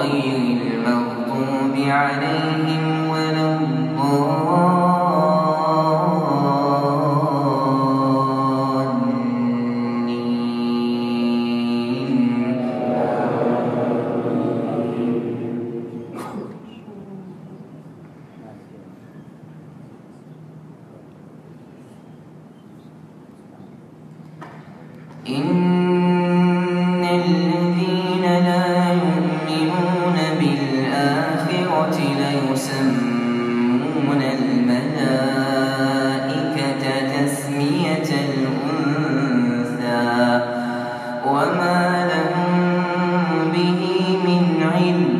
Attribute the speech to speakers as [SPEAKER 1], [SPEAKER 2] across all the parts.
[SPEAKER 1] غير المغضوب عليهم يسمون الملائكة تسمية الأنثى وما لهم به من علم.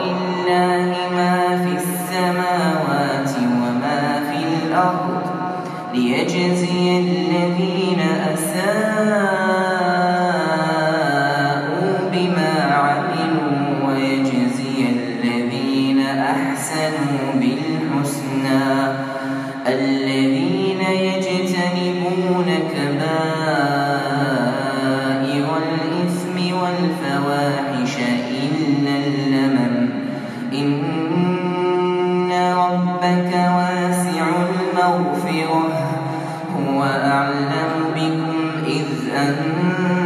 [SPEAKER 1] ولله ما في السماوات وما في الأرض ليجزي الذين أساءوا بما عملوا ويجزي الذين أحسنوا بما واسع المغفرة. هو أعلم بكم إذ أنتم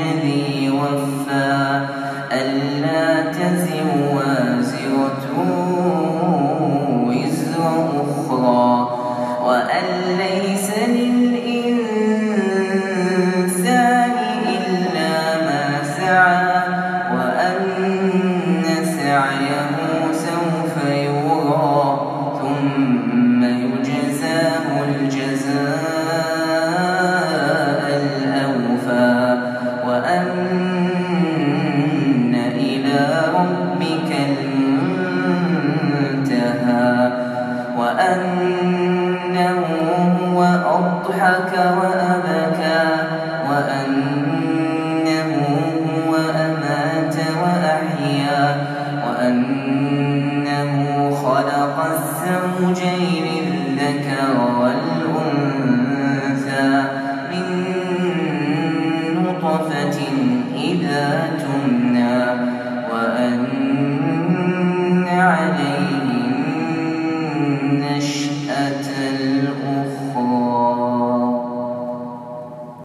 [SPEAKER 1] الذي وفى ألا تزر معك ولا